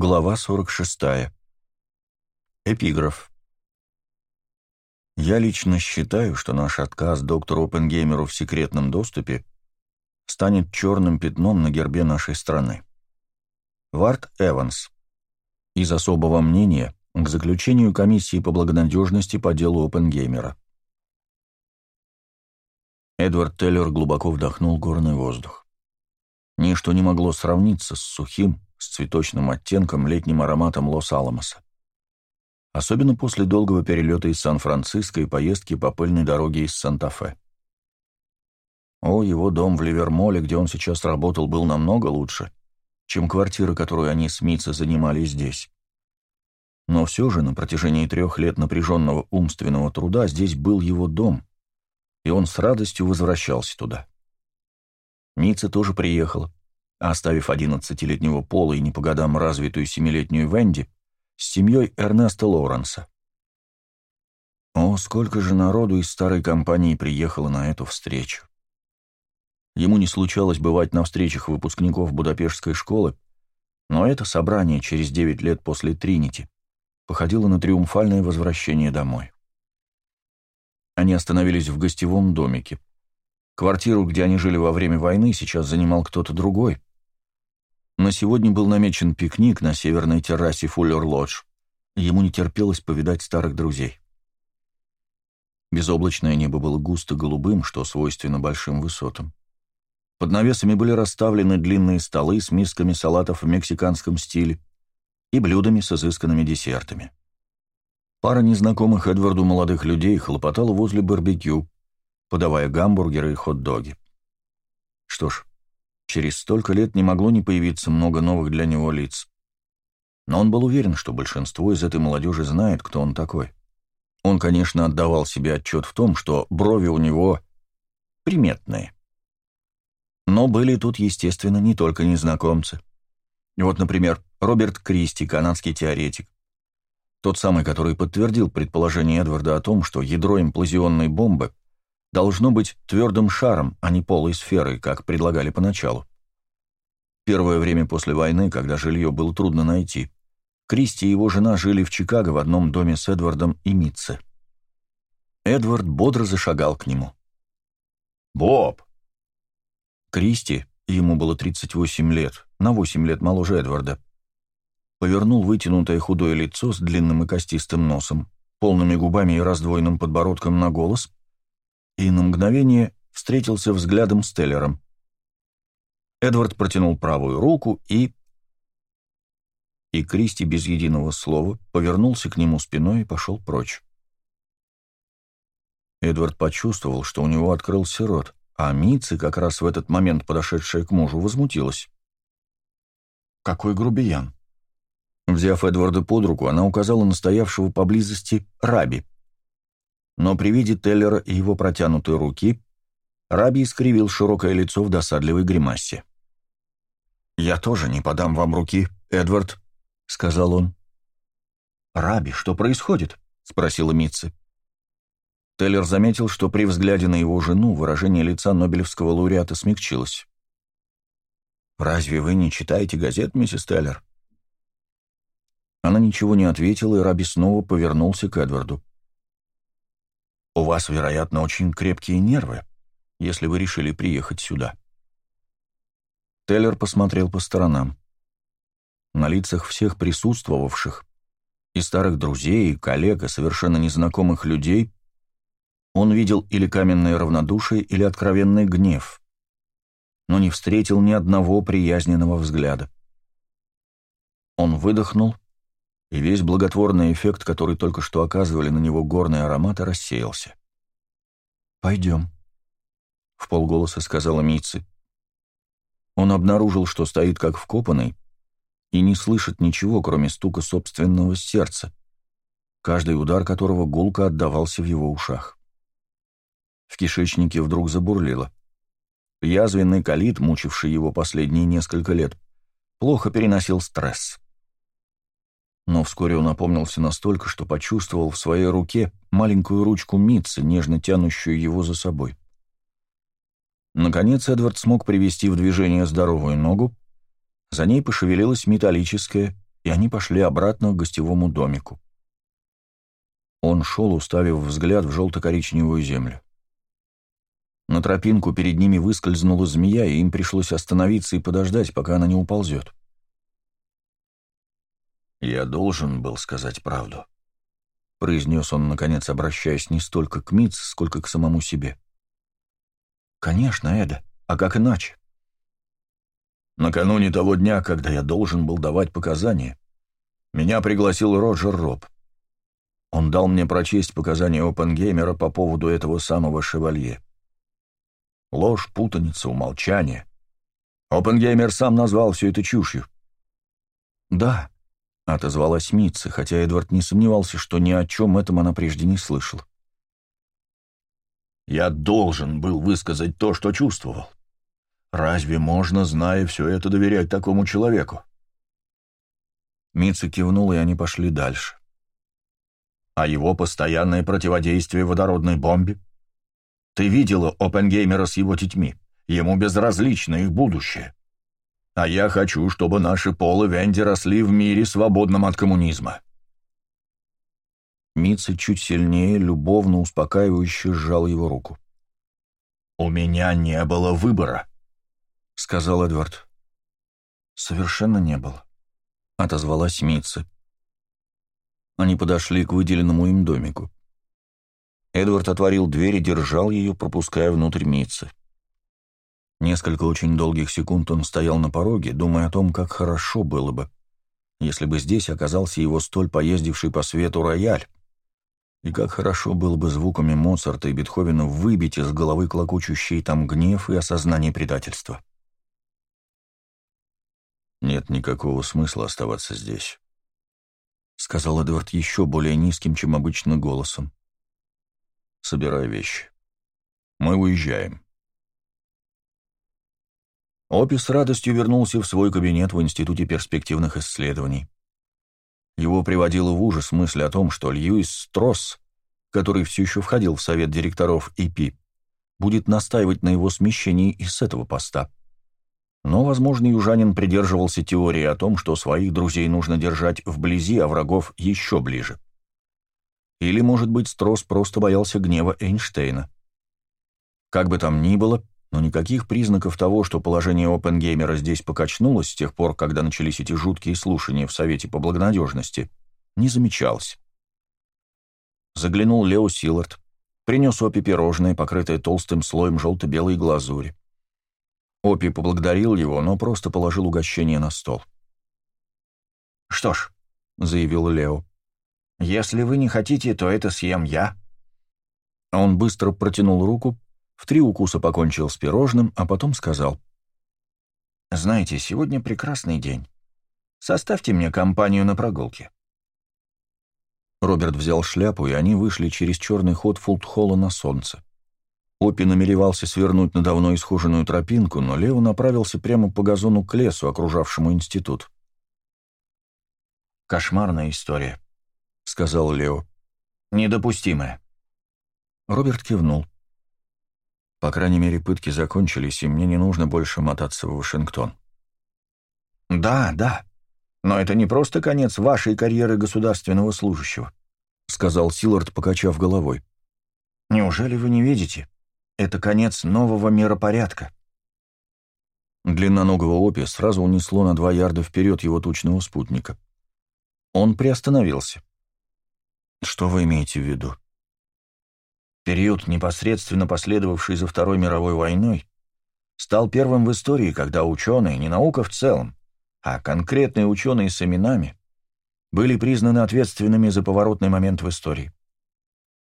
Глава 46. Эпиграф. Я лично считаю, что наш отказ доктору Опенгеймеру в секретном доступе станет черным пятном на гербе нашей страны. Варт Эванс. Из особого мнения к заключению комиссии по благонадежности по делу Опенгеймера. Эдвард Теллер глубоко вдохнул горный воздух. Ничто не могло сравниться с сухим, цветочным оттенком, летним ароматом Лос-Аламоса. Особенно после долгого перелета из Сан-Франциско и поездки по пыльной дороге из Санта-Фе. О, его дом в Ливермоле, где он сейчас работал, был намного лучше, чем квартира, которую они с Митцей занимали здесь. Но все же на протяжении трех лет напряженного умственного труда здесь был его дом, и он с радостью возвращался туда. Митца тоже приехала, оставив одиннадцатилетнего Пола и не по годам развитую семилетнюю Венди с семьей Эрнеста Лоуренса. О, сколько же народу из старой компании приехало на эту встречу. Ему не случалось бывать на встречах выпускников Будапештской школы, но это собрание через девять лет после Тринити походило на триумфальное возвращение домой. Они остановились в гостевом домике. Квартиру, где они жили во время войны, сейчас занимал кто-то другой, на сегодня был намечен пикник на северной террасе Фуллер-Лодж. Ему не терпелось повидать старых друзей. Безоблачное небо было густо голубым, что свойственно большим высотам. Под навесами были расставлены длинные столы с мисками салатов в мексиканском стиле и блюдами с изысканными десертами. Пара незнакомых Эдварду молодых людей хлопотала возле барбекю, подавая гамбургеры и хот-доги. Что ж, Через столько лет не могло не появиться много новых для него лиц. Но он был уверен, что большинство из этой молодежи знает, кто он такой. Он, конечно, отдавал себе отчет в том, что брови у него приметные. Но были тут, естественно, не только незнакомцы. Вот, например, Роберт Кристи, канадский теоретик. Тот самый, который подтвердил предположение Эдварда о том, что ядро имплазионной бомбы должно быть твердым шаром, а не полой сферой, как предлагали поначалу. Первое время после войны, когда жилье было трудно найти, Кристи и его жена жили в Чикаго в одном доме с Эдвардом и Митце. Эдвард бодро зашагал к нему. «Боб!» Кристи, ему было 38 лет, на 8 лет моложе Эдварда, повернул вытянутое худое лицо с длинным и костистым носом, полными губами и раздвоенным подбородком на голос и на мгновение встретился взглядом с Теллером. Эдвард протянул правую руку и... И Кристи без единого слова повернулся к нему спиной и пошел прочь. Эдвард почувствовал, что у него открылся рот, а Митцы, как раз в этот момент подошедшая к мужу, возмутилась. «Какой грубиян!» Взяв Эдварда под руку, она указала на стоявшего поблизости Раби, но при виде Теллера и его протянутой руки Раби искривил широкое лицо в досадливой гримасе. «Я тоже не подам вам руки, Эдвард», — сказал он. «Раби, что происходит?» — спросила Митцы. Теллер заметил, что при взгляде на его жену выражение лица Нобелевского лауреата смягчилось. «Разве вы не читаете газет, миссис Теллер?» Она ничего не ответила, и Раби снова повернулся к Эдварду. У вас, вероятно, очень крепкие нервы, если вы решили приехать сюда». Теллер посмотрел по сторонам. На лицах всех присутствовавших, и старых друзей, и коллег, и совершенно незнакомых людей, он видел или каменное равнодушие, или откровенный гнев, но не встретил ни одного приязненного взгляда. Он выдохнул и весь благотворный эффект, который только что оказывали на него горные ароматы, рассеялся. «Пойдем», — в полголоса сказала Митцы. Он обнаружил, что стоит как вкопанный, и не слышит ничего, кроме стука собственного сердца, каждый удар которого гулко отдавался в его ушах. В кишечнике вдруг забурлило. Язвенный колит, мучивший его последние несколько лет, плохо переносил стресс. Но вскоре он опомнился настолько, что почувствовал в своей руке маленькую ручку Митцы, нежно тянущую его за собой. Наконец Эдвард смог привести в движение здоровую ногу, за ней пошевелилась металлическая, и они пошли обратно к гостевому домику. Он шел, уставив взгляд в желто-коричневую землю. На тропинку перед ними выскользнула змея, и им пришлось остановиться и подождать, пока она не уползет. «Я должен был сказать правду», — произнес он, наконец, обращаясь не столько к Митц, сколько к самому себе. «Конечно, Эда. А как иначе?» Накануне того дня, когда я должен был давать показания, меня пригласил Роджер Роб. Он дал мне прочесть показания Опенгеймера по поводу этого самого шевалье. Ложь, путаница, умолчание. Опенгеймер сам назвал все это чушью. «Да», — отозвалась Митца, хотя Эдвард не сомневался, что ни о чем этом она прежде не слышала. «Я должен был высказать то, что чувствовал. Разве можно, зная все это, доверять такому человеку?» Митца кивнула, и они пошли дальше. «А его постоянное противодействие водородной бомбе?» Ты видела Опенгеймера с его детьми. Ему безразлично их будущее. А я хочу, чтобы наши Пол и Венди росли в мире, свободном от коммунизма». Митца чуть сильнее, любовно, успокаивающе сжал его руку. «У меня не было выбора», — сказал Эдвард. «Совершенно не было», — отозвалась Митца. Они подошли к выделенному им домику. Эдвард отворил дверь и держал ее, пропуская внутрь Митцы. Несколько очень долгих секунд он стоял на пороге, думая о том, как хорошо было бы, если бы здесь оказался его столь поездивший по свету рояль, и как хорошо было бы звуками Моцарта и Бетховена выбить из головы клокочущий там гнев и осознание предательства. «Нет никакого смысла оставаться здесь», — сказал Эдвард еще более низким, чем обычно, голосом. Собирай вещи. Мы уезжаем. Опи с радостью вернулся в свой кабинет в Институте перспективных исследований. Его приводила в ужас мысль о том, что Льюис Стросс, который все еще входил в совет директоров ИПИ, будет настаивать на его смещении из этого поста. Но, возможно, южанин придерживался теории о том, что своих друзей нужно держать вблизи, а врагов еще ближе. Или, может быть, Строс просто боялся гнева Эйнштейна. Как бы там ни было, но никаких признаков того, что положение Опенгеймера здесь покачнулось с тех пор, когда начались эти жуткие слушания в Совете по благонадежности, не замечалось. Заглянул Лео Силард, принес Опи пирожное, покрытое толстым слоем желто-белой глазури. Опи поблагодарил его, но просто положил угощение на стол. «Что ж», — заявил Лео, если вы не хотите, то это съем я». Он быстро протянул руку, в три укуса покончил с пирожным, а потом сказал. «Знаете, сегодня прекрасный день. Составьте мне компанию на прогулке». Роберт взял шляпу, и они вышли через черный ход фултхолла на солнце. Опи намеревался свернуть на давно исхоженную тропинку, но Лео направился прямо по газону к лесу, окружавшему институт. Кошмарная история сказал Лео. «Недопустимое». Роберт кивнул. «По крайней мере, пытки закончились, и мне не нужно больше мотаться в Вашингтон». «Да, да. Но это не просто конец вашей карьеры государственного служащего», сказал Силард, покачав головой. «Неужели вы не видите? Это конец нового миропорядка». Длинноногого Опи сразу унесло на два ярда вперед его тучного спутника. Он приостановился. Что вы имеете в виду? Период, непосредственно последовавший за Второй мировой войной, стал первым в истории, когда ученые, не наука в целом, а конкретные ученые с именами, были признаны ответственными за поворотный момент в истории.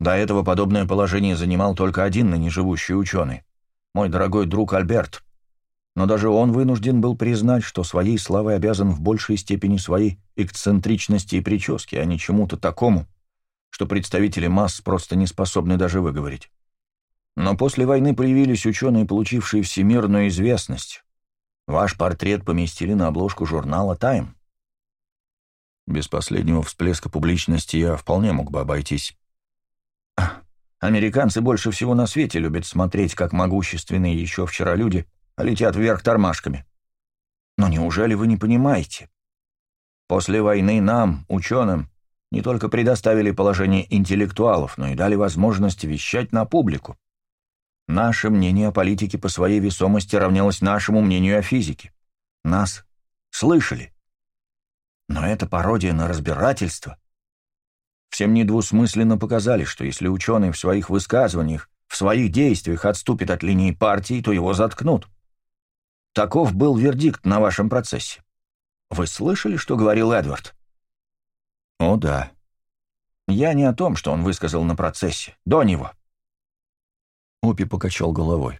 До этого подобное положение занимал только один ныне живущий ученый, мой дорогой друг Альберт. Но даже он вынужден был признать, что своей славой обязан в большей степени своей эксцентричности и прически, а не чему-то такому, что представители масс просто не способны даже выговорить. Но после войны появились ученые, получившие всемирную известность. Ваш портрет поместили на обложку журнала «Тайм». Без последнего всплеска публичности я вполне мог бы обойтись. Американцы больше всего на свете любят смотреть, как могущественные еще вчера люди летят вверх тормашками. Но неужели вы не понимаете? После войны нам, ученым, не только предоставили положение интеллектуалов, но и дали возможность вещать на публику. Наше мнение о политике по своей весомости равнялось нашему мнению о физике. Нас слышали. Но это пародия на разбирательство. Всем недвусмысленно показали, что если ученый в своих высказываниях, в своих действиях отступит от линии партии, то его заткнут. Таков был вердикт на вашем процессе. Вы слышали, что говорил Эдвард? О, да. Я не о том, что он высказал на процессе. До него. Опи покачал головой.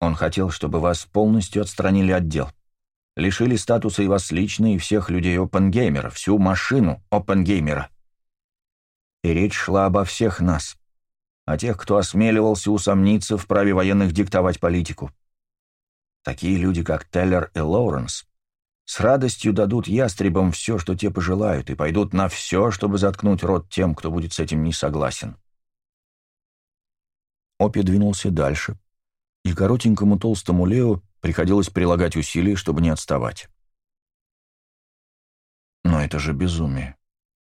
Он хотел, чтобы вас полностью отстранили от дел. Лишили статуса и вас лично, и всех людей Опенгеймера, всю машину Опенгеймера. И речь шла обо всех нас. О тех, кто осмеливался усомниться в праве военных диктовать политику. Такие люди, как Теллер и Лоуренс, с радостью дадут ястребам все, что те пожелают, и пойдут на все, чтобы заткнуть рот тем, кто будет с этим не согласен. Опи двинулся дальше, и коротенькому толстому Лео приходилось прилагать усилия, чтобы не отставать. «Но это же безумие»,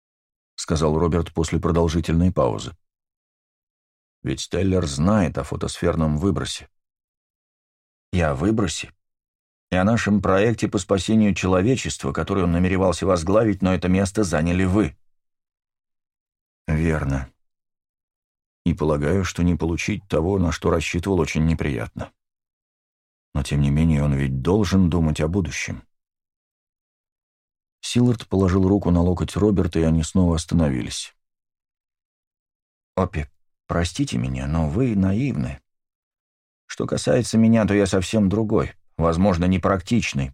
— сказал Роберт после продолжительной паузы. «Ведь Теллер знает о фотосферном выбросе». «Я о выбросе?» И о нашем проекте по спасению человечества, который он намеревался возглавить, но это место заняли вы». «Верно. И полагаю, что не получить того, на что рассчитывал, очень неприятно. Но, тем не менее, он ведь должен думать о будущем». Силард положил руку на локоть Роберта, и они снова остановились. «Опи, простите меня, но вы наивны. Что касается меня, то я совсем другой» возможно, непрактичный,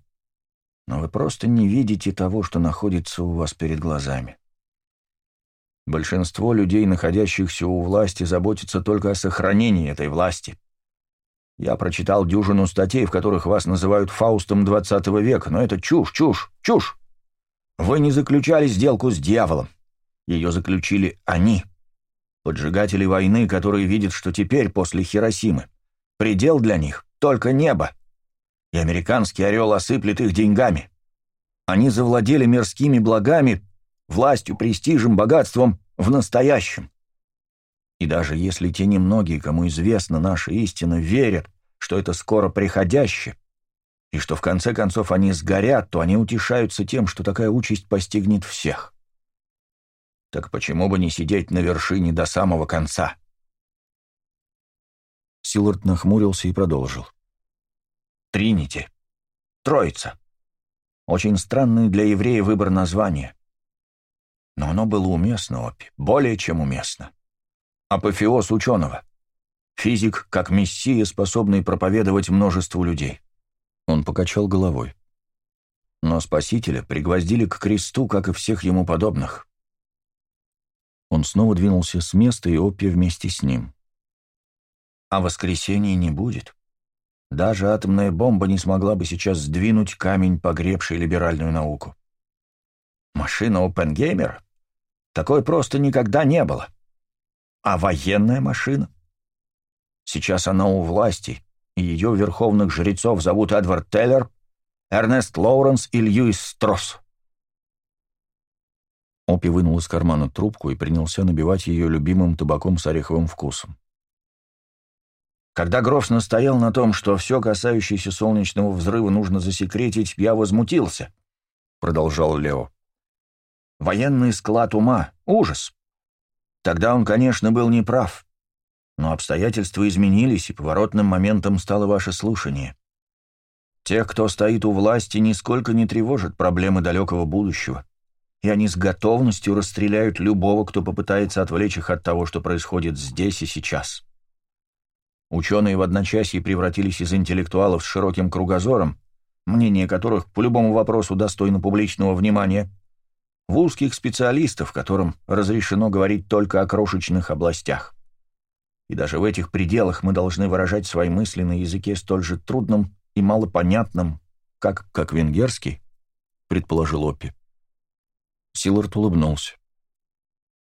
но вы просто не видите того, что находится у вас перед глазами. Большинство людей, находящихся у власти, заботятся только о сохранении этой власти. Я прочитал дюжину статей, в которых вас называют Фаустом XX века, но это чушь, чушь, чушь. Вы не заключали сделку с дьяволом. Ее заключили они. Поджигатели войны, которые видят, что теперь, после Хиросимы, предел для них — только небо и американский орел осыплет их деньгами. Они завладели мирскими благами, властью, престижем, богатством в настоящем. И даже если те немногие, кому известна наша истина, верят, что это скоро приходящее, и что в конце концов они сгорят, то они утешаются тем, что такая участь постигнет всех. Так почему бы не сидеть на вершине до самого конца? Силард нахмурился и продолжил. Тринити. Троица. Очень странный для еврея выбор названия. Но оно было уместно, Опи, более чем уместно. Апофеоз ученого. Физик, как мессия, способный проповедовать множеству людей. Он покачал головой. Но Спасителя пригвоздили к кресту, как и всех ему подобных. Он снова двинулся с места, и Оппи вместе с ним. А воскресения не будет. Даже атомная бомба не смогла бы сейчас сдвинуть камень, погребший либеральную науку. Машина Опенгеймера? Такой просто никогда не было. А военная машина? Сейчас она у власти, и ее верховных жрецов зовут Эдвард Теллер, Эрнест Лоуренс и Льюис Стросс. Опи вынул из кармана трубку и принялся набивать ее любимым табаком с ореховым вкусом. Когда Грофс настоял на том, что все, касающееся солнечного взрыва, нужно засекретить, я возмутился, — продолжал Лео. Военный склад ума — ужас. Тогда он, конечно, был неправ. Но обстоятельства изменились, и поворотным моментом стало ваше слушание. Тех, кто стоит у власти, нисколько не тревожат проблемы далекого будущего, и они с готовностью расстреляют любого, кто попытается отвлечь их от того, что происходит здесь и сейчас. Ученые в одночасье превратились из интеллектуалов с широким кругозором, мнение которых по любому вопросу достойно публичного внимания, в узких специалистов, которым разрешено говорить только о крошечных областях. И даже в этих пределах мы должны выражать свои мысли на языке столь же трудном и малопонятном, как, как венгерский, предположил Оппи. Силард улыбнулся.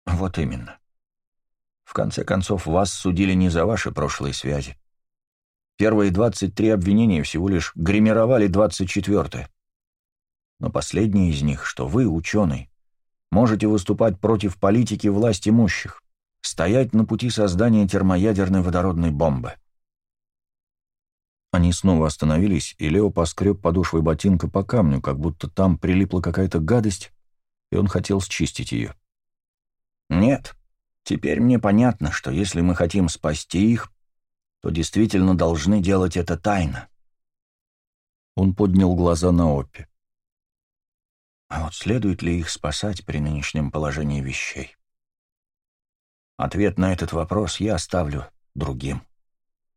Вот именно. В конце концов, вас судили не за ваши прошлые связи. Первые 23 обвинения всего лишь гримировали 24-е. но последний из них, что вы, ученый, можете выступать против политики власть имущих, стоять на пути создания термоядерной водородной бомбы. Они снова остановились, и Лео поскреб подошвой ботинка по камню, как будто там прилипла какая-то гадость, и он хотел счистить ее. «Нет, теперь мне понятно, что если мы хотим спасти их, то действительно должны делать это тайно». Он поднял глаза на Оппи. А вот следует ли их спасать при нынешнем положении вещей? Ответ на этот вопрос я оставлю другим.